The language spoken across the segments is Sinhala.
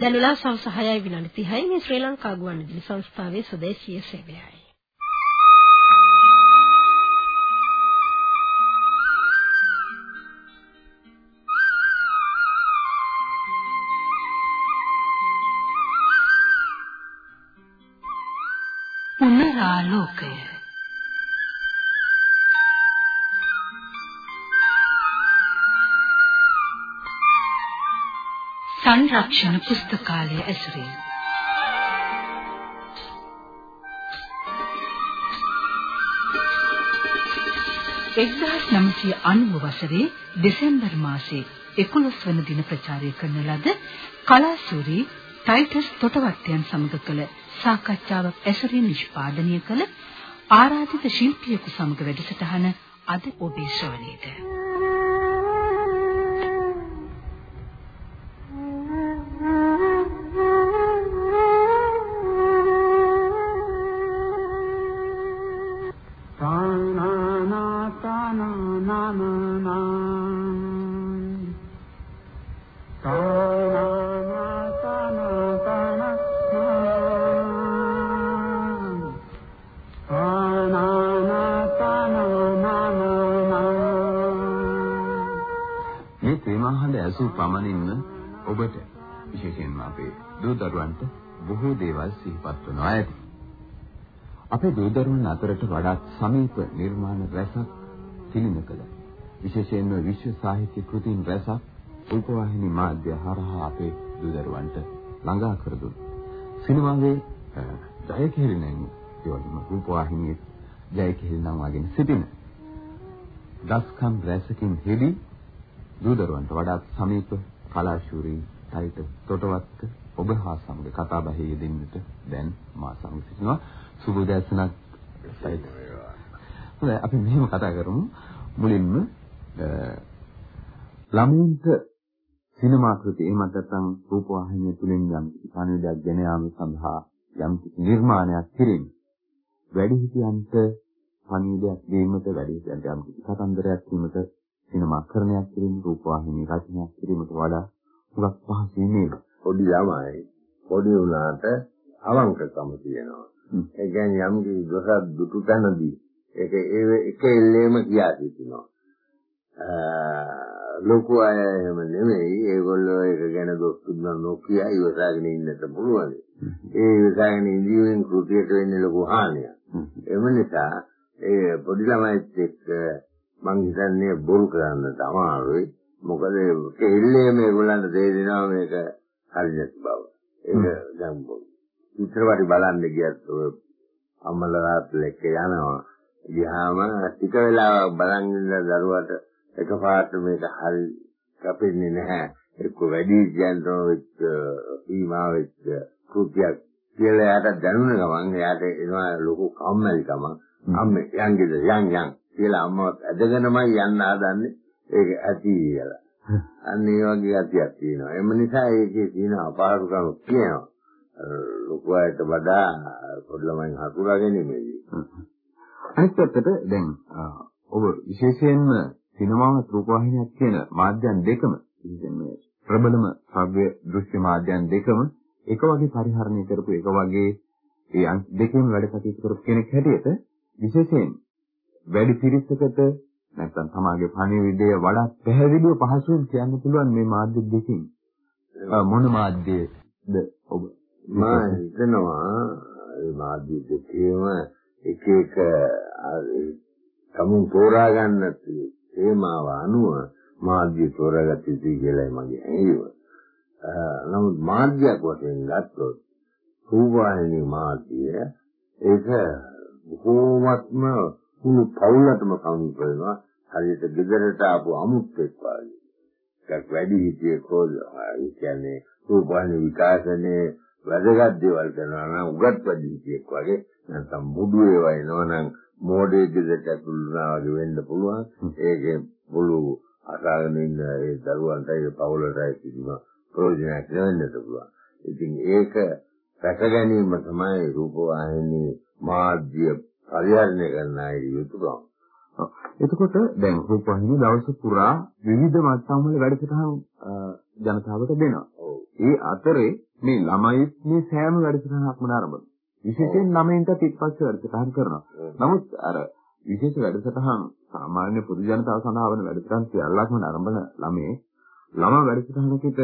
දැන් වෙලා සවස් 6යි විනාඩි 30යි මේ ශ්‍රී ලංකා ගුවන්විදුලි සංස්ථාවේ ස්වදේශීය සේවයයි. පුනරාලෝකය සංරක්ෂණ පුස්තකාලය ඇසුරින්. එක්දහස් නමසය අනුව වසරේ දෙසැම්බර් මාසයේ එකොළොස් වන දින ප්‍රචාරය කරන ලද කලාසූරී ටයිටස් තොටවත්තයන් සමග කළ සාකච්ඡාවක් ඇසුරින් නිෂ්පාදනය කළ ආරාධිත ශිල්පියෙකු සමග වැඩසටහන අද ඔබේ ශ්‍රවණයට. සිහිපත් වෙනවා ඇති. අපේ දූ දරුවන් අතරට වඩාත් සමීප නිර්මාණ රැසක් තිලින කළ විශේෂයෙන්ම විශ්ව සාහිත්‍ය කෘතීන් රැසක් උපවාහිනී මාධ්‍ය හරහා අපේ දූ දරුවන්ට ළඟා කර දුන්නා. සිනමාවේ ජය කෙලිනෙන් ඒ වගේම රූපවාහිනියේ ජය කෙලිනම් වගේ සිටින දස්කම් රැසකින් හෙළි දූ දරුවන්ට වඩාත් සමීප කලාශූරී සහිත තොටවත්ක ඔබ හා සමග කතා බහේ යෙදෙන්නට දැන් මා සමග සිටිනවා සුබෝදෑසනක් සහිත. හොඳයි අපි මෙහෙම කතා කරමු මුලින්ම ළමුන්ට සිනමා කෘති එහෙමත් නැත්නම් රූපවාහිනිය තුලින් යම් පණිවිඩයක් ගෙන යාම සඳහා යම් නිර්මාණයක් කිරීම වැඩිහිටියන්ට පණිවිඩයක් දීමට වැඩිහිටියන්ට යම් කතන්දරයක් කීමට සිනමාකරණයක් කිරීම රූපවාහිනී රචනයක් කිරීමට වඩා හුඟක් පහසුයි නේද? පොඩි ළමයි පොඩි උනාට අවංකකම තියෙනවා. ඒ කියන්නේ යම් කිසි දොසක් දුටු තැනදී ඒක ඒ එක එල්ලේම කියා සිටිනවා. ලොකු අය එහෙම නෙමෙයි ඒගොල්ලෝ ඒක ගැන දොස් දුන්නා නොකිය ඉවසාගෙන ඉන්නත් පුළුවන්. ඒ ඉවසාගෙන ඉඳීමෙන් කෘතියට වෙන්නේ ලොකු හානියක්. එම නිසා ඒ පොඩි ළමයිත් එක්ක මං හිතන්නේ බොරු කරන්නට අමාරුයි. මොකද කෙල්ලේ මේගොල්ලන්ට තේරෙනවා මේක හරියට බව. ඒක දැන් චිත්‍රපටි බලන්න ගියත් ඔය අම්මලාත් එක්ක යනවා. ගියාම ටික වෙලාවක් බලන් ඉන්න දරුවට එකපාරට මේක හරි කැපෙන්නේ නැහැ. එක්ක වැඩි ජයන්තෝ වෙච්ච සීමා වෙච්ච කෘත්‍යයක් කියලා යාට දැනුණ ගමන් එයාට එනවා ලොකු කම්මැලිකම. අම්මේ යන්ගෙද යන් යන් කියලා අම්මවත් ඇදගෙනමයි යන්න හදන්නේ ඒක ඇති කියලා. අන්න ඒ වගේ අතියක් තියෙනවා. එම නිසා ඒකේ තියෙන අපාරුකම කියනවා. ලොකු අයට වඩා පොඩි ළමයින් හසුරා ගැනීමේදී. අනිත් පැත්තට දැන් ඔබ විශේෂයෙන්ම සිනමාවත් රූපවාහිනියක් කියන මාධ්‍යයන් දෙකම කියන්නේ ප්‍රබලම ශ්‍රව්‍ය දෘශ්‍ය මාධ්‍යයන් දෙකම එක වගේ පරිහරණය කරපු එක වගේ ඒ දෙකේම වැඩ කටයුතු කරපු කෙනෙක් හැටියට විශේෂයෙන් වැඩි පිරිසකට නැත්නම් සමාජයේ පණිවිඩය වඩා පැහැදිලිව පහසුවෙන් කියන්න පුළුවන් මේ මාධ්‍ය දෙකකින් මොන මාධ්‍යද ඔබ මා හිතනවා මේ මාධ්‍ය දෙකේම එක එක තමුන් තෝරා ගන්න තේමාව අනුව මාධ්‍ය තෝරාගත යුතුයි කියලායි මගේ හැඟීම. නමුත් මාධ්‍යයක් වශයෙන් ගත්තොත් රූපවාහිනී මාධ්‍ය ඒක බොහෝමත්ම මුළු පවුලටම සමීප වෙනවා හරියට ගෙදරට ආපු අමුත්තෙක් වගේ. ඒක වැඩි හිතියෙක් හොද ඒ කියන්නේ රූපවාහිනී විකාශනයේ වැදගත් දේවල් කරනවා නම් උගත් වැඩි හිතියෙක් වගේ නැත්නම් මුඩු ඒවා එනවනම් මෝඩේ ගෙදරට ඇතුළුනා වගේ වෙන්න පුළුවන්. ඒකේ මුළු අසාගෙන ඉන්න ඒ දරුවන්ට ඒ පවුලටයි කිසිම ප්‍රයෝජනයක් නැවෙන්නත් පුළුවන්. ඉතින් ඒක රැක ගැනීම තමයි රූපවාහිනී මාධ්‍ය පරිහරණය කරන අය යුතුයකම්. එතකොට දැන් රූපවාහිනිය දවස පුරා විවිධ මට්ටම් වල වැඩසටහන් ජනතාවට දෙනවා. ඒ අතරේ මේ ළමයි මේ සෑම වැඩසටහනක්ම නරඹන. විශේෂයෙන් ළමයින්ට පිටපස්සේ වැඩසටහන් කරනවා. නමුත් අර විශේෂ වැඩසටහන් සාමාන්‍ය පොදු ජනතාව සඳහා වන වැඩසටහන් සියල්ලක්ම නරඹන ළමේ ළමා වැඩසටහනකට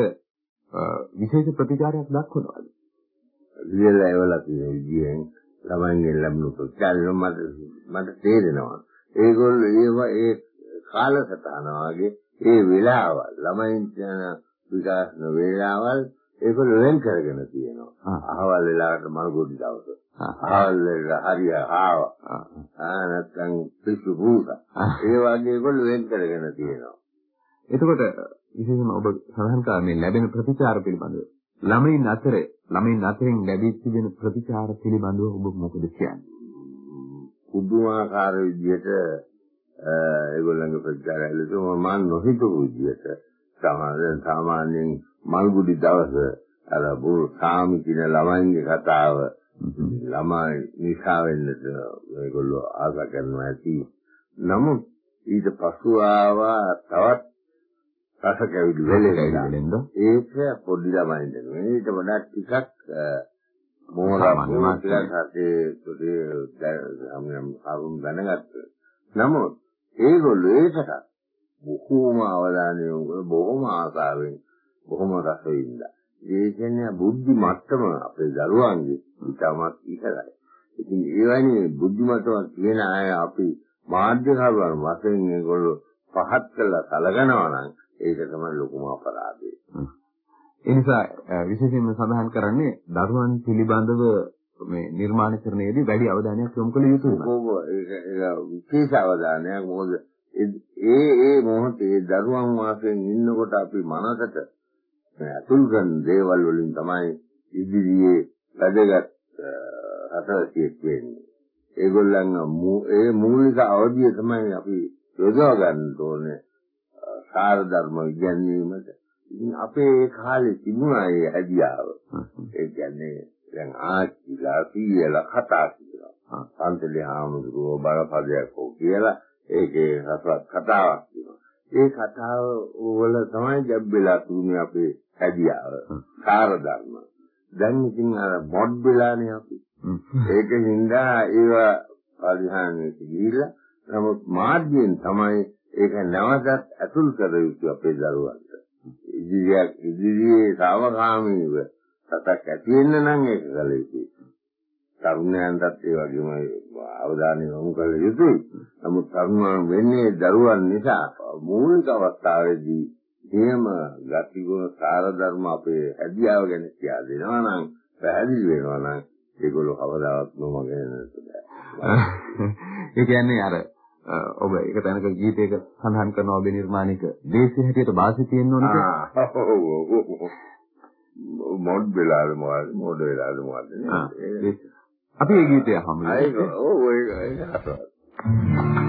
විශේෂ ප්‍රතිචාරයක් දක්වනවාද? ලියලා එවලා තියෙන විදිහෙන් ළමයින්ගෙන් ලැබුණු ප්‍රතිචාරය මට මට තේරෙනවා. ඒගොල්ලෝ ඒවා ඒ කාලසටහන වගේ ඒ වෙලාවල් ළමයින් යන විකාශන වේලාවල් ඒගොල්ලෝ වෙන් කරගෙන තියෙනවා. අහවල් වෙලාවට මල්ගොඩි දවස. අහවල් වෙලාවට හරිය ආව. ආ නැත්නම් පිස්සු භූත. ඒ වගේ ඒගොල්ලෝ වෙන් කරගෙන තියෙනවා. එතකොට විශේෂයෙන්ම ඔබ සඳහන් කළා මේ ලැබෙන ප්‍රතිචාර පිළිබඳව. ළමයින් අතරේ ළමයින් අතරින් ලැබී තිබෙන ප්‍රතිචාර පිළිබඳව ඔබ මොකද කියන්නේ? පුදුමාකාර විදිහට ඒගොල්ලන්ගේ ප්‍රතිචාර ඇලෙතුම මම නොහිතපු විදිහට සාමාන්‍යයෙන් සාමාන්‍යයෙන් මල්ගුඩි දවස අර බුල් සාමි කියන ළමයින්ගේ කතාව ළමයි නිසා වෙන්නද ඒගොල්ලෝ ආසා කරනවා ඇති. නමුත් ඊට පසු ආවා තවත් රස කැවිලි වෙලෙන්න. ඒක පොඩි ළමයින්ට ඊට වඩා ටිකක් මෝරා දැනගත්තා. නමුත් ඒගොල්ලෝ ඒකට බොහෝම අවධානය යොමු බොහොම ආසාවෙන් බොහොම රස වින්දා. ඒ කියන්නේ බුද්ධි මට්ටම අපේ දරුවන්ගේ ඉතාමත් ඉහළයි. ඉතින් ඒ වගේ බුද්ධි මට්ටමක් කියන අය අපි මාධ්‍යකරුවන් වශයෙන් ඒගොල්ලෝ පහත් කළා සලකනවා නම් ඒක තමයි ලොකුම අපරාධය. ඒ නිසා විශේෂයෙන්ම සඳහන් කරන්නේ දරුවන් පිළිබඳව මේ නිර්මාණ කරන්නේදී වැඩි අවධානයක් යොමු කළ යුතුයි. ඔව් විශේෂ අවධානයක් මොකද ඒ ඒ මොහොතේ දරුවන් වාසයෙන් ඉන්නකොට අපි මනසට අතුල් කරන දේවල් වලින් තමයි ඉදිරියේ වැදගත් හතරසියක් වෙන්නේ. ඒගොල්ලන් ඒ මූලික අවධිය තමයි අපි යොදවා ගන්න ඕනේ සාර ධර්ම ඉගැන්වීමට. ඉතින් අපේ ඒ කාලේ තිබුණා ඒ හැදියාව. ඒ කියන්නේ දැන් ආච්චිලා සීයලා කතා කරනවා. පන්සලේ ආමුදුරෝ බලපදයක් හෝ කියලා ඒකේ රසවත් කතාවක් තියෙනවා. ඒ කතාව වල තමයි ගැබ්බෙලා තුනේ අපේ හැදියාව. සාර ධර්ම. දැන් ඉතින් අර මොඩ් වෙලානේ අපි. ඒකින්ද ඒවා පරිහානියට ගිහිල්ලා නමුත් මාධ්‍යයෙන් තමයි ඒක නැවතත් අතුල් කර යුතු අපේ දරුවන්ට. ඉදිරියක් ඉදිරියේ සාමකාමීව සතක් ඇති වෙන්න නම් ඒක කළ යුතුයි. තරුණයන්ටත් ඒ වගේම අවධානය යොමු කළ යුතුයි. නමුත් තරුණයන් වෙන්නේ දරුවන් නිසා මූලික අවස්ථාවේදී එහෙම ගතිගුණ සාර ධර්ම අපේ හැදියාව ගැන කියා දෙනවා නම් පැහැදිලි වෙනවා නම් ඒගොල්ලෝ කවදාවත් නොමගෙන ඒ කියන්නේ අර ඔබ එක තැනක ගීතයක සඳහන් කරන ඔබේ නිර්මාණයක දේශීය හැටියට වාසි තියෙන්න ඕනේ මොඩ් වෙලාද මොකද මොඩ් වෙලාද මොකද අපි ඒ ගීතය අහමු. ඒක ඔව් ඒක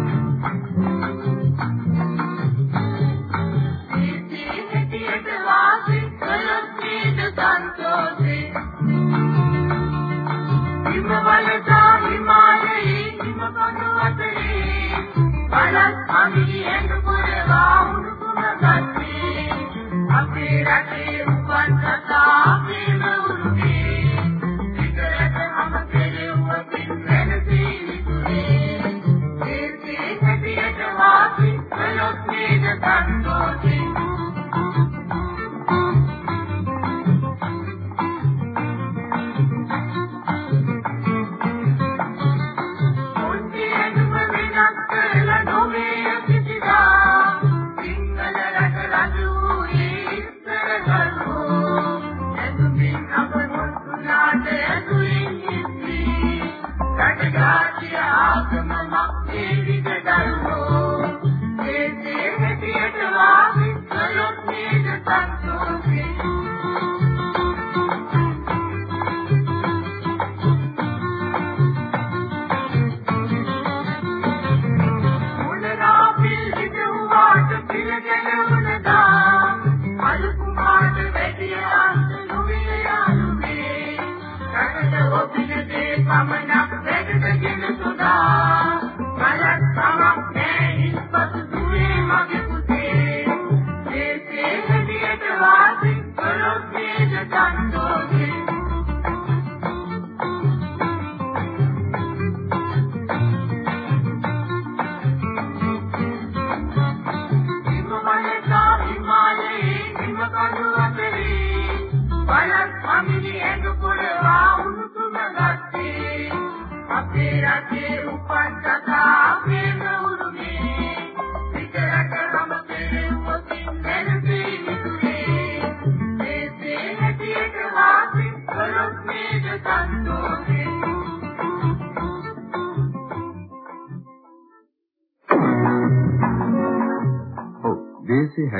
Why not?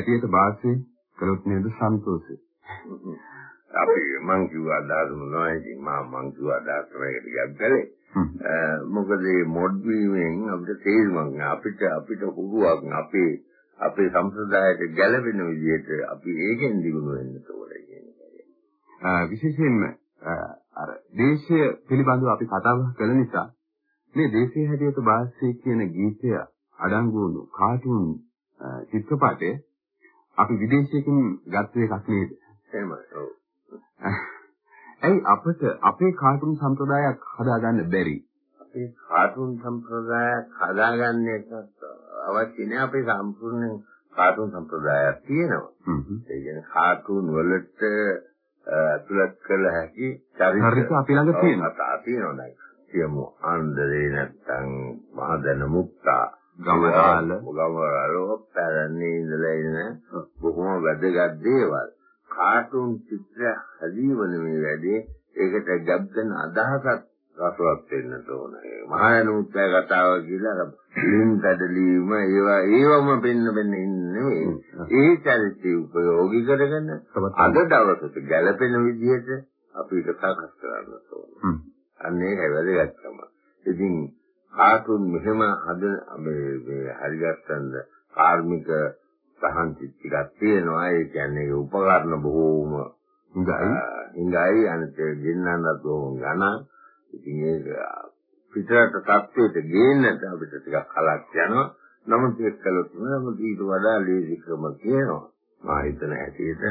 හැටියට වාසය කළොත් නේද සන්තෝෂය. අපි මං කිව්ව අදහස මොනවද ඉතින් මා මං කිව්ව අදහස් වලට ගැබ්බලේ මොකද මේ මොඩ් වීමෙන් අපිට තේරුම් අපිට අපිට හුරුවක් අපේ අපේ සම්ප්‍රදායට ගැළපෙන විදිහට අපි ඒකෙන් දිනු වෙන්න ඕනේ කියන එක. විශේෂයෙන්ම අර දේශය පිළිබඳව අපි කතා කළ නිසා මේ දේශීය හැටියට වාසය කියන ගීතය අඩංගු වුණු කාටුන් චිත්‍රපටය අපි විදේශයකින් ගත්ත එකක් නේද? එහෙමයි. ඔව්. ඇයි අපිට අපේ කාටුන් සම්ප්‍රදායක් හදාගන්න බැරි? අපේ කාටුන් සම්ප්‍රදායක් හදාගන්න එක අවශ්‍ය නෑ අපේ සම්පූර්ණ කාටුන් සම්ප්‍රදායක් තියෙනවා. ඒ කියන්නේ කාටුන් වලට ඇතුළත් කළ හැකි චරිත අපි ළඟ තියෙනවා. තියෙනවා නේද? කියමු ආන්දරේ නැත්තම් මහදන මුක්තා ගමරාල ගමරාල පැරණි ඉඳලා ඉන්න බොහොම වැදගත් දේවල්. කාටුන් චිත්‍ර හදීවන මේ වැඩේ ඒකට ගැබ්දෙන අදහසක් රසවත් වෙන්න ඕනේ. මහානුත්ය කතාව කියලා ලින් පැදලීම ඒවා ඒවම පෙන්න පෙන්න ඉන්නේ ඒ චරිතය උපයෝගී කරගෙන අද දවසට ගැළපෙන විදිහට අපිට සකස් කරන්න ඕනේ. අන්න ඒකයි වැදගත්කම. ඉතින් කාටුන් මෙහෙම හද මේ හරිගස්සන්න කාර්මික සහන් ටිකක් තියෙනවා. ඒ කියන්නේ උපකරණ බොහෝම හොඳයි. හොඳයි අනිත් ගෙන්නන්නත් ඕන ගණන්. ඉතින් ඒක පිටරට තත්ත්වයට ගේන්නට අපිට ටිකක් කලක් යනවා. නමුත් ඒක කළොත් නමුත් ඊට වඩා ලේසි ක්‍රම තියෙනවා. මා හිතන හැටියට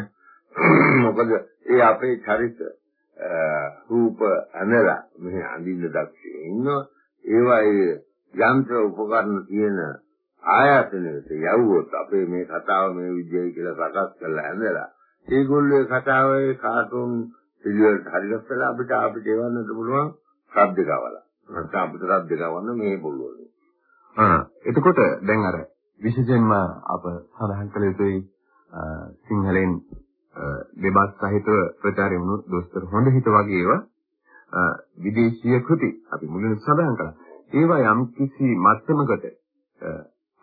මොකද ඒ අපේ චරිත රූප අනලා මෙහි අඳින්න දැක්කේ ඉන්නවා. ඒවා ඒ යන්ත්‍ර උපකරණ තියෙන ආයතනයට යවුවොත් අපේ මේ කතාව මේ විදියයි කියලා සකස් කරලා ඇඳලා ඒගොල්ලෝ කතාවේ කාටුන් පිළිවෙලට හරිගස්සලා අපිට අපිට එවන්නත් පුළුවන් ශබ්ද ගවලා. නැත්නම් අපිට ශබ්ද ගවන්න මේ පුළුවන්. ආ එතකොට දැන් අර විශේෂයෙන්ම අප සඳහන් කළ යුතුයි සිංහලෙන් දෙබස් සහිතව ප්‍රචාරය වුණු දොස්තර හොඳ හිත වගේ ඒවා විදේශීය කෘති අපි මුලින් සඳහන් කළා. ඒවා යම් කිසි මට්ටමකට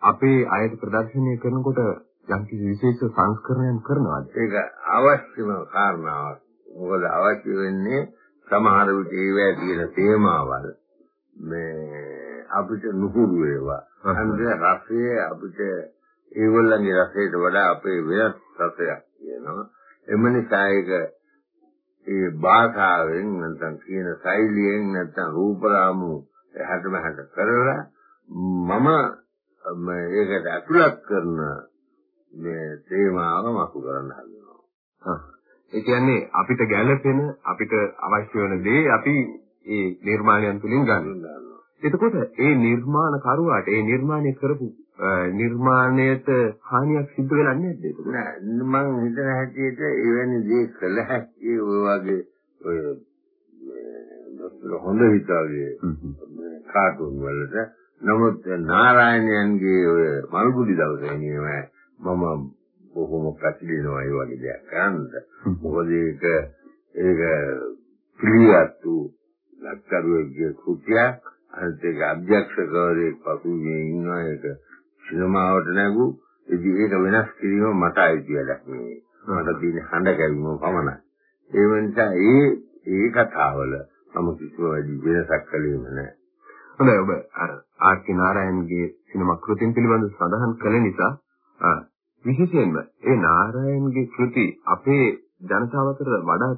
අපේ අයට ප්‍රදර්ශනය කරනකොට යම් කිසි විශේෂ සංස්කරණයක් කරනවාද? ඒක අවශ්‍යම කාරණාවක්. මොකද අවශ්‍ය වෙන්නේ සමහර විට ඒවැ තියෙන තේමාවල් මේ අපිට නුහුරු වේවා. අන්ද රසය අපිට ඒගොල්ලන්ගේ රසයට වඩා අපේ වෙනස් රසයක් තියෙනවා. එම නිසා ඒක ඒ භාෂාවෙන් නැත්නම් කියන ශෛලියෙන් නැත්නම් රූපරාමු එහාට මෙහාට කරලා මම මේකට ඇතුළත් කරන මේ තේමාව මතු කරන්න හදනවා. ඒ කියන්නේ අපිට ගැළපෙන අපිට අවශ්‍ය වෙන දේ අපි ඒ නිර්මාණයන් තුලින් ගන්නවා. එතකොට ඒ නිර්මාණ කරුවාට ඒ නිර්මාණය කරපු නිර්මාණයට හානියක් සිද්ධ වෙලා නැද්ද ඒක? නෑ මම හිතන හැටියට එවැනි දේ කළ හැකි ඔය වගේ ඔය හොඳ හිතාවේ කාටුන් වලට නමුත් නාරායණයන්ගේ ඔය මල්ගුඩි දවසේ නියම මම බොහොම පැතිලෙනවා ඒ වගේ දෙයක් කරන්න. මොකද ඒක ඒක පිළියත්තු ලක්කරුවේ කෘතියක් අනිත් ඒක අධ්‍යක්ෂකවරයෙක් පසුගියේ ඉන්නවා ඒක සිනමාවට නැගු ඉතින් ඒක වෙනස් කිරීම මට අයිති වැඩක් නෙවෙයි. මට තියෙන හඬ කැවීම පමණයි. ඒ නිසා ඒ ඒ කතාවල මම කිසිම වැඩි වෙනසක් කළේම නැහැ. හොඳයි ඔබ අර ආර්.කේ නාරයන්ගේ සිනමා කෘතීන් පිළිබඳව සඳහන් කළ නිසා විශේෂයෙන්ම ඒ නාරයන්ගේ කෘති අපේ ජනතාව අතර වඩා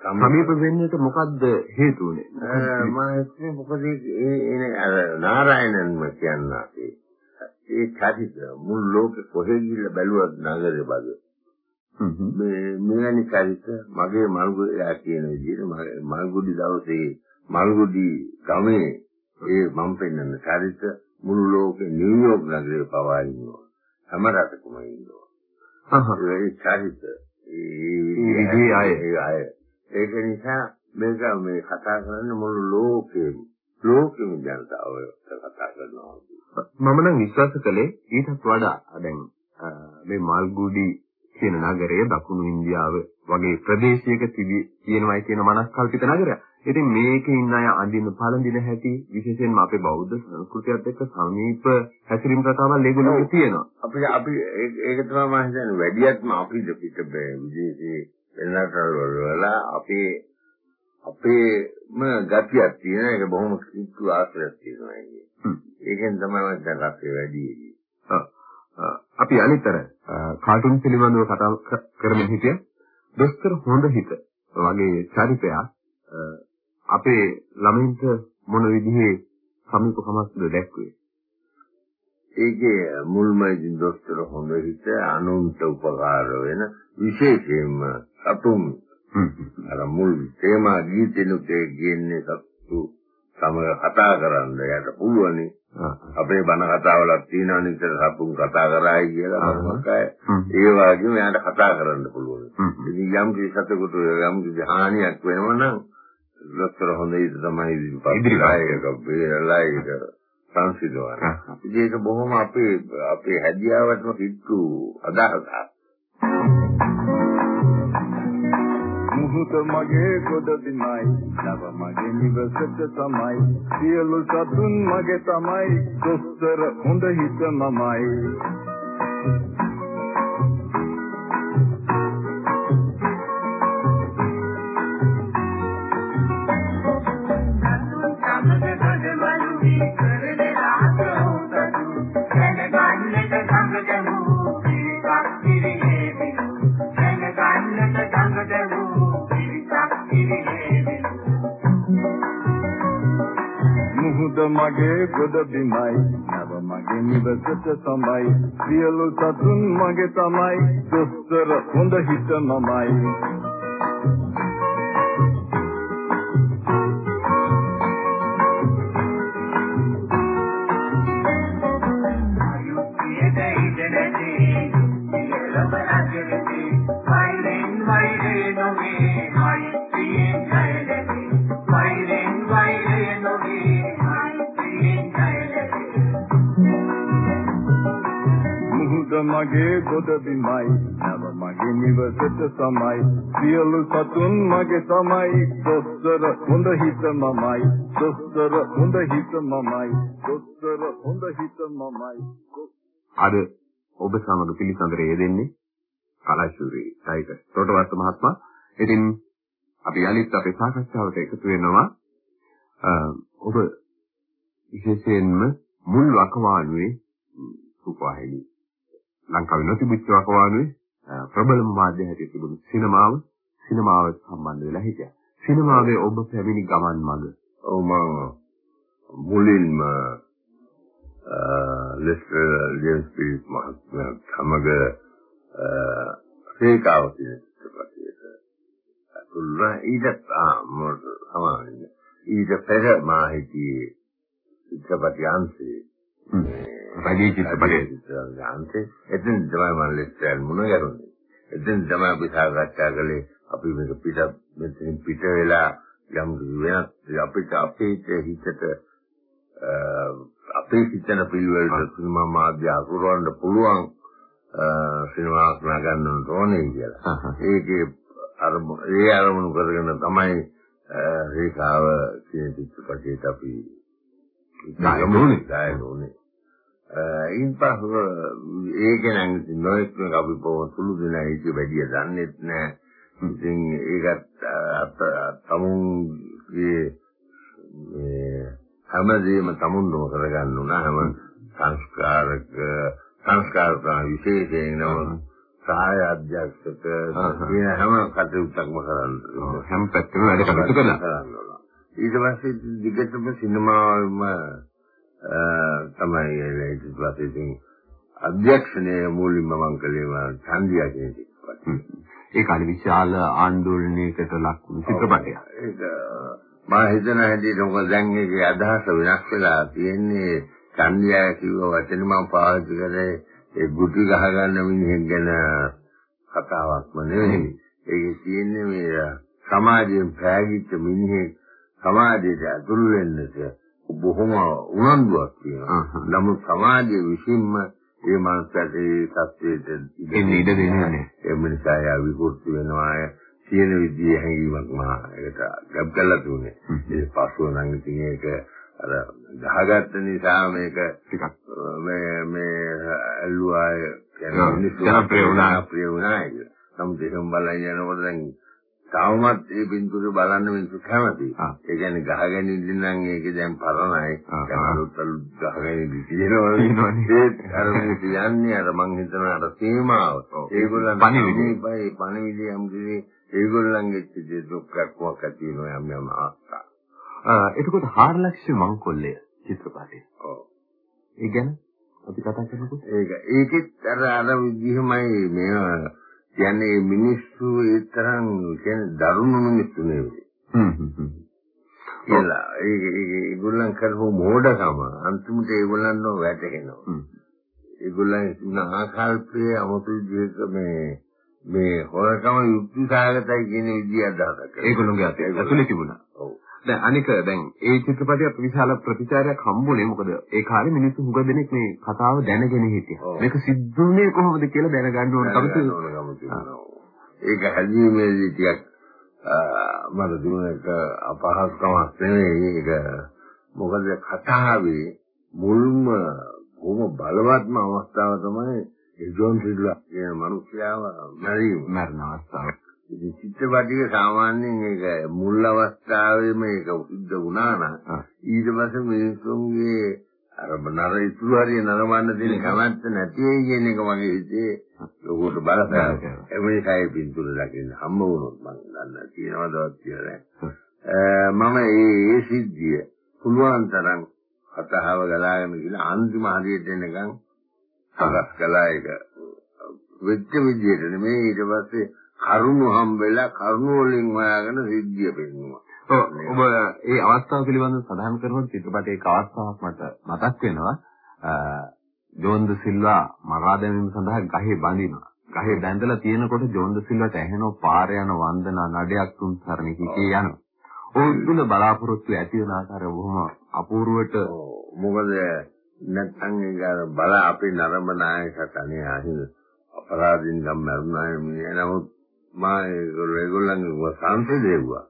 සමීප වෙන්නට මොකද්ද හේතු උනේ? මම හිතන්නේ මොකද ඒ නාරයන්ම කියන්නේ ඒ චරිත මුළු ලෝකෙ කොහෙ ගිහිල්ලා බැලුවත් නගරේ බග. මේ මෙවැනි චරිත මගේ මල්ගුඩියා කියන විදිහට මල්ගුඩි දවසේ මල්ගුඩි ගමේ ඒ මම පෙන්වන චරිත මුළු ලෝකෙ නිව්යෝර්ක් නගරේ පවා ඉන්නවා. හැම රටකම ඉන්නවා. අහහ ඒ චරිත ඒ අය ඒක නිසා මේක මේ කතා කරන්නේ මුළු ලෝකෙම ලෝකෙම ජනතාව කතා කරනවා. මම නම් විශ්වාස කළේ ඊටත් වඩා දැන් මේ මල්ගුඩි කියන නගරය දකුණු ඉන්දියාව වගේ ප්‍රදේශයක තියෙනවයි කියන මනස්කල්පිත නගරයක්. ඉතින් මේකේ ඉන්න අය අඳින පළඳින හැටි විශේෂයෙන්ම අපේ බෞද්ධ සංස්කෘතියත් එක්ක සමීප හැසිරීම් රටාවල් ඒගොල්ලෝගේ තියෙනවා. අපි අපි ඒක තමයි මම හිතන්නේ වැඩියත්ම අපි පිට විදේශේ වෙනතර වල අපේ අපේම ගතියක් තියෙන එක බොහොම කිච්චු ආශ්‍රයක් තියෙනවා කියන්නේ. ඒකෙන් තමයි මම දැන් අපේ වැඩි අපි අනිතර කාටුන් පිළිබඳව කතා කරමින් හිටිය දොස්තර හොඳ හිත වගේ චරිතයක් අපේ ළමින්ට මොන විදිහේ සමීපකමක්ද දැක්වේ? ඒකේ මුල්ම දොස්තර හොඳ හිත අනුන්ට උපකාර වෙන විශේෂයෙන්ම සතුන් අර මුල් තේමා ගීතෙනුත් කියන්නේ සතු සමග කතා කරන්න. යට පුළුවනි අපේ බණ කතාවලක් තියෙනවා නිතර සතුන් කතා කරායි කියලා මොකක්ද ඒ වගේම යාට කතා කරන්න පුළුවන්. ඉතින් යම් කිසි සතෙකුට යම් කිසි හානියක් වෙනවා නම් ලොස්තර හොඳ ඉද තමයි ඉදිරියට බේරලා ඒක සංසිඳවන. ඒක බොහොම අපේ අපේ හැදියාවටම කිට්ටු අදහසක්. මුහුත මගේ ගොඩ දිමයි නව මගේ නිවසට තමයි. සියලු සතුන් මගේ තමයි. දොස්තර හොඳ හිත මමයි. මුහුද මගේ ගොඩ බිමයි. නව මගේ නිවසට තමයි සියලු සතුන් මගේ තමයි. දොස්තර හොඳ හිත මමයි. මගේ ගොඩ බිමයි. නව මගේ නිවසට සමයි. සියලු සතුන් මගේ තමයි දොස්තර හොඳ හිත මමයි. දොස්තර හොඳ හිත මමයි. දොස්තර හොඳ හිත මමයි. අද ඔබ සමග පිළිසඳරේ යෙදෙන්නේ කලශූරී සයික තොටවස්ස මහත්මයා. ඉතින් අපි යලිත් අපේ සාකච්ඡාවට එකතු වෙනවා. ඔබ විශේෂයෙන්ම මුල් වකවානුවේ සුපවාහිනී ලංකාවේ නොතිබිච්ච වකවානුවේ ප්‍රබලම මාධ්‍ය හැටියට තිබුණු සිනමාව සිනමාවට සම්බන්ධ වෙලා හිටියා. සිනමාවේ ඔබ පැමිණි ගමන් මඟ. ඔව් මම මුලින්ම ලෙස්ටර් ජේම්ස් මහත්මයා සමග සේකාව කියන චිත්‍රපටයක අතුල්ලා ඊට සමානයි. ඊට පෙර මා හිටියේ චිත්‍රපටය අංශයේ රජයේ චිත්‍රපටයේ යාන්තේ එතෙන් තමයි මම ලෙස්ටර් මුණ ගැහුනේ. එතෙන් තමයි අපි සාකච්ඡා කළේ අපි මේක පිට මෙතනින් පිට වෙලා යම් වෙනත් අපිට අපේ හිතට අපේ හිතන පිළිවෙලට සිනමා මාධ්‍ය අකුරවන්න පුළුවන් සිනමාවක් නගන්න ඕනේ කියලා. ඒකේ අර ඒ අරමුණු කරගෙන තමයි රේඛාව කියන චිත්‍රපටයට අපි දායකෝනේ. ඉන්පසු ඒක නම් නොයෙක් අපි පොව සුළු දෙනා ඒක වැඩි දන්නෙත් නෑ. ඉතින් ඒකත් තමුන්ගේ මේ හැමදේම තමුන්ම කරගන්න උනා හැම සංස්කාරක සංස්කාර විශේෂයෙන් නම සහාය අධ්‍යක්ෂක කියන හැම කටයුත්තක්ම කරන්න හැම පැත්තම වැඩ කටයුතු කරනවා. ඊට පස්සේ දිගටම සිනමාවෙම තමයි ඊට පස්සේ ඉතින් අධ්‍යක්ෂණය මුලින්ම මම කළේ ඡන්දියා කියන චිත්‍රපටය. ඒ කාලේ විශාල ආందోලනයකට ලක් වුණු චිත්‍රපටයක්. ඒක මම හිතන හැටියට මොකද දැන් ඒකේ අදහස වෙනස් වෙලා තියෙන්නේ ඡන්දියා කිව්ව වචනේ මම පාවිච්චි කරේ ඒ ගුටි ගහ ගන්න මිනිහෙක් ගැන කතාවක්ම නෙවෙයි. ඒකේ තියෙන්නේ මේ සමාජයෙන් පෑගිච්ච මිනිහෙක් සමාජයට ඇතුළු වෙන්නට බොහොම උනන්දුවක් තියෙනවා. නමුත් සමාජයේ විසින්ම ඒ මනසට ඒ සත්‍යයට එන්නේ ඉඩ දෙන්නේ නැහැ. ඒ නිසා යා විකෘති වෙනවා කියන විදිහේ හැඟීමක් මා ඒකට ගැබ් කරලා තුනේ. ඒ පස්සුව නම් ඉතින් ඒක අර ගහගත්ත නිසා මේක ටිකක් මේ මේ ඇල්ලුවා ඔව්, කියන්නේ ජනප්‍රිය වුණා. ප්‍රිය වුණා. නමුත් එහෙම බලන් යනකොට දැන් තවමත් මේ පින්තූර බලන්න මිනිස්සු කැමතියි. ඒ කියන්නේ ගහගෙන ඉන්න නම් ඒක දැන් පරණයි. දැන්. අලුත් අලුත් ගහගෙන ඉඳී තියෙනවනේ. තියෙනවනේ. ඒත් අර මේ කියන්නේ අර මං හිතනවා අර. ඔව්. ඒගොල්ලන් පණිවිඩය. පණිවිඩය යම් කිසි ඒගොල්ලන්ගේ චිතේ දුක්ඛක් මොකක් ඇති වෙනවා යම් යම් ආස්ථා. ආ, එතකොට හාරලක්ෂ්‍ය මංකොල්ලය චිත්‍රපටය. ඔව්. ඒ ගැන අපි කතා කරනකොට ඒක ඒකෙත් අර අර විදිහමයි මේ කියන්නේ මිනිස්සු ඒ තරම් කියන්නේ දරුණු මිනිස්සු නෙවෙයි. කියලා ඒගොල්ලන් කරපු මෝඩකම අන්තිමට ඒගොල්ලන්ව වැටහෙනවා. ඒගොල්ලන් ඉන්න ආකල්පයේ 아무තු විදිහක මේ මේ හොරකම යුක්ති සාගතයි කියන විදිය අදහසක්. ඒගොල්ලෝගේ අතේ ඇතුලේ තිබුණා. ඔව්. දැන් අනික දැන් ඒ චිත්‍රපටය විශාල ප්‍රතිචාරයක් හම්බුනේ මොකද ඒ කාලේ මිනිස්සු හුඟ දෙනෙක් මේ කතාව දැනගෙන හිටියා. මේක සිද්ධුනේ කොහොමද කියලා දැනගන්න ඕන තිබුණා. ඒක හැදීමේදී ටිකක් මට දුන්න එක අපහසුකමක් නෙවෙයි ඒක මොකද කතාවේ මුල්ම බොහොම බලවත්ම අවස්ථාව තමයි ජෝන් ෆිඩ්ලා කියන මිනිස්යාව මැරීම. මරණ අවස්ථාව. චිත්‍රපටිය සාමාන්‍යයෙන් ඒක මුල් අවස්ථාවේ මේක සිද්ධ වුණා නම්. ඊට පස්සේ මිනිස්සුන්ගේ අර නර ඉතුරු හරිය නරඹන්න දෙන කැමැත්ත නැති වෙයි කියන එක මගේ හිතේ ලොකුට බලපෑම. බලපෑම. ඇමරිකාවේ පින්තූර දකින්න හම්බ වුණොත් මම දන්නා කියනවදවත් කියලා. මම ඒ ඒ සිද්ධිය පුළුවන් තරම් කතාව ගලාගෙන ගිහලා අන්තිම හරියට එනකන් සකස් කළා ඒක. වෙච්ච විදියට නෙමෙයි ඊට පස්සේ කරුණු හම්බෙලා කරුණු වලින් හොයාගෙන සිද්ධිය පෙන්නුවා. ඔව් ඔබ ඒ අවස්ථාව පිළිබඳව සඳහන් කරනකොට චිත්‍රපටයේ එක අවස්ථාවක් මට මතක් වෙනවා. ජෝන්ද සිල්වා මරා දැමීම සඳහා ගහේ බඳිනවා. ගහේ බැඳලා තියෙනකොට ජෝන්ද සිල්වාට ඇහෙනවා පාර යන වන්දනා නඩයක් තුන් සරණ කීකේ යනවා. ඔවුන් තුල බලාපොරොත්තු ඇති වෙන ආකාරය බොහොම අපූර්වට. මොකද නැත්තම් ඒක බල අපේ නරඹ නායකට අනේ අහින අපරාධින් ගම් මරුණා නමුත් මා ඒගොල්ලෝ ඒගොල්ලන්ගේ වසන්ත දෙව්වා.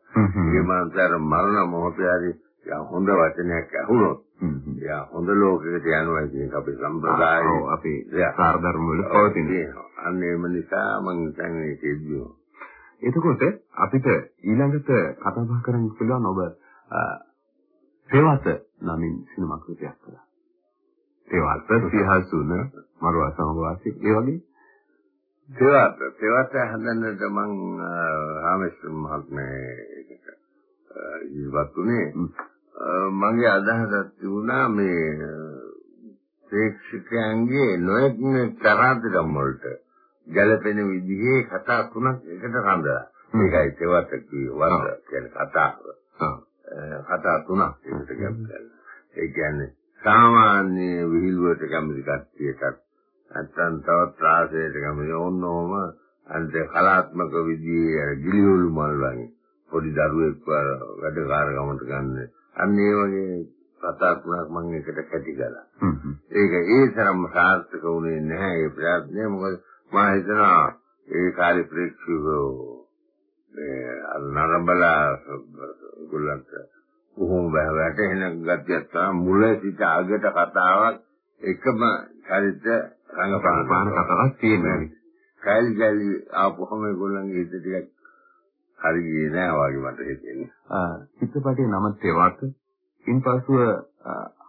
ඒ මාන්තර මරණ මොහොතේ හරි යා හොඳ වචනයක් ඇහුනොත් යා හොඳ ලෝකයකට යනවා කියන එක අපේ සම්ප්‍රදාය. අපේ. සාරධර්ම වල පවතින. තියෙනවා. අන්න ඒම නිසා මම හිතන්නේ ඉදිරිය. එතකොට අපිට ඊළඟට කතා බහ කරන්න පුළුවන් ඔබ සේවත නමින් සිනමා කෘතියක් කළා. සේවත සිහසුන මරුව සමවාසී ඒ වගේ තේවත් තේවත් හදන්නට මං රාමේශ්වර මහත්මයාට ඉවත් උනේ මගේ අදහසක් තිබුණා මේ ප්‍රේක්ෂකයන්ගේ නොයෙක් තරාතිරම් වලට ගැළපෙන විදිහේ කතා තුනක් එකට රඳලා. හ්ම්. ඒකයි තේවත් වද කියන කතාව. කතා තුනක් එකට කරලා. ඒ කියන්නේ සාමාන්‍ය විහිළුවට කැමති කට්ටියටත් නැත්තම් තවත් රාසයට කැමති ඕනෝම අන්ත කලාත්මක විදිහේ අර ගිලිහුළු මල් වගේ පොඩි දරුවෙක් වැඩකාරකමට ගන්න. අන්න ඒ වගේ කතා තුනක් මම එකට කැටි හ්ම්. ඒක ඒ තරම්ම සාර්ථක වුණේ නැහැ ඒ ප්‍රයත්නය මොකද මම හිතනවා ඒ කාලේ ප්‍රේක්ෂකයෝ මේ අර නරඹලා ගොල්ලන්ට කොහොම වැටෙන ගතියක් තමයි මුල සිට අගට කතාවක් එකම චරිත රංගපාන පාන කතාවක් තියෙනවා. කයිල් කයිල් ආපුවම ඒගොල්ලන්ගේ හිත ටිකක් හරි ගියේ නෑ වගේ මට හිතෙන්නේ. අ, චිත්‍රපටයේ නම තෙවත ඉන්පසුව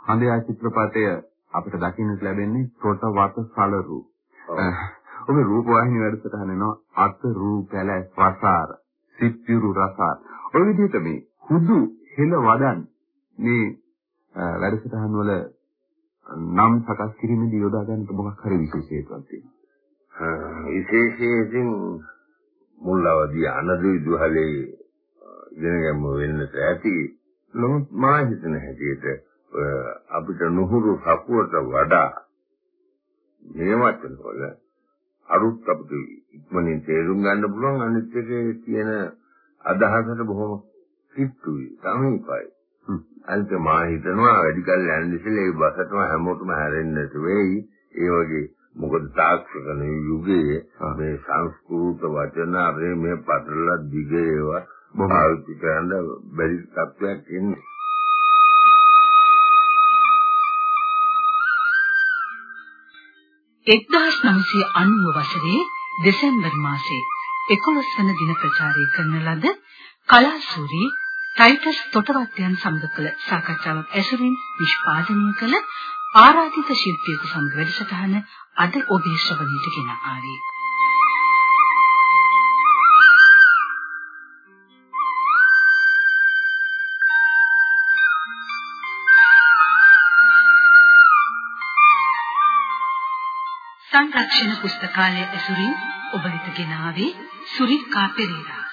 හඳයා චිත්‍රපටය අපිට දකින්නට ලැබෙන්නේ තොටවත සලරු. ඔබ රූපවාහිනී වැඩසටහන එනවා අත රූ පැලැස් රසාර සිත්තිරු රසාර. ඔය විදිහට මේ හුදු හෙළ වදන් මේ වැඩසටහන් වල නම් සකස් කිරීමේදී යොදා ගන්නට මොකක් හරි විශේෂ හේතුවක් තියෙනවා. විශේෂයෙන් මුල් අවදී අනදුයි දුහලේ ඉගෙනගම වෙන්නට ඇති. නමුත් මා හිතන හැටියට ඔය අපිට නුහුරු සපුවට වඩා මේ වචනවල අරුත් අපිට ඉක්මනින් තේරුම් ගන්න පුළුවන්. අනිත් එකේ තියෙන අදහසට බොහොම කිට්ටුයි සමීපයි. අනිත් මා හිතනවා වැඩි කල් යන ඉස්සෙල්ලා ඒ බසටම හැමෝටම හැරෙන්නට වෙයි. ඒ වගේ මොකද තාක්ෂණ යුගයේ මේ සංස්කෘත වචන අරේ මේ පටලලා දිග ඒවා පාවිච්චි කරන්න බැරි තත්ත්වයක් ඉන්නේ. එක්දහස් නවසිය අනූව වසරේ දෙසැම්බර් මාසයේ එකොළොස් වන දින ප්‍රචාරය කරන ලද කලාසූරී ටයිටස් තොටවත්යන් සමග කළ සාකච්ඡාවක් ඇසුරින් නිෂ්පාදනය කළ ආරාධිත ශිල්පියෙකු සමග වැඩසටහන අද ඔබේ ශ්‍රවණයට ගෙන ආවේ. සංරක්ෂණ පුස්තකාලය ඇසුරින් ඔබ වෙත ගෙන ආවේ සුරිකා පෙරේරා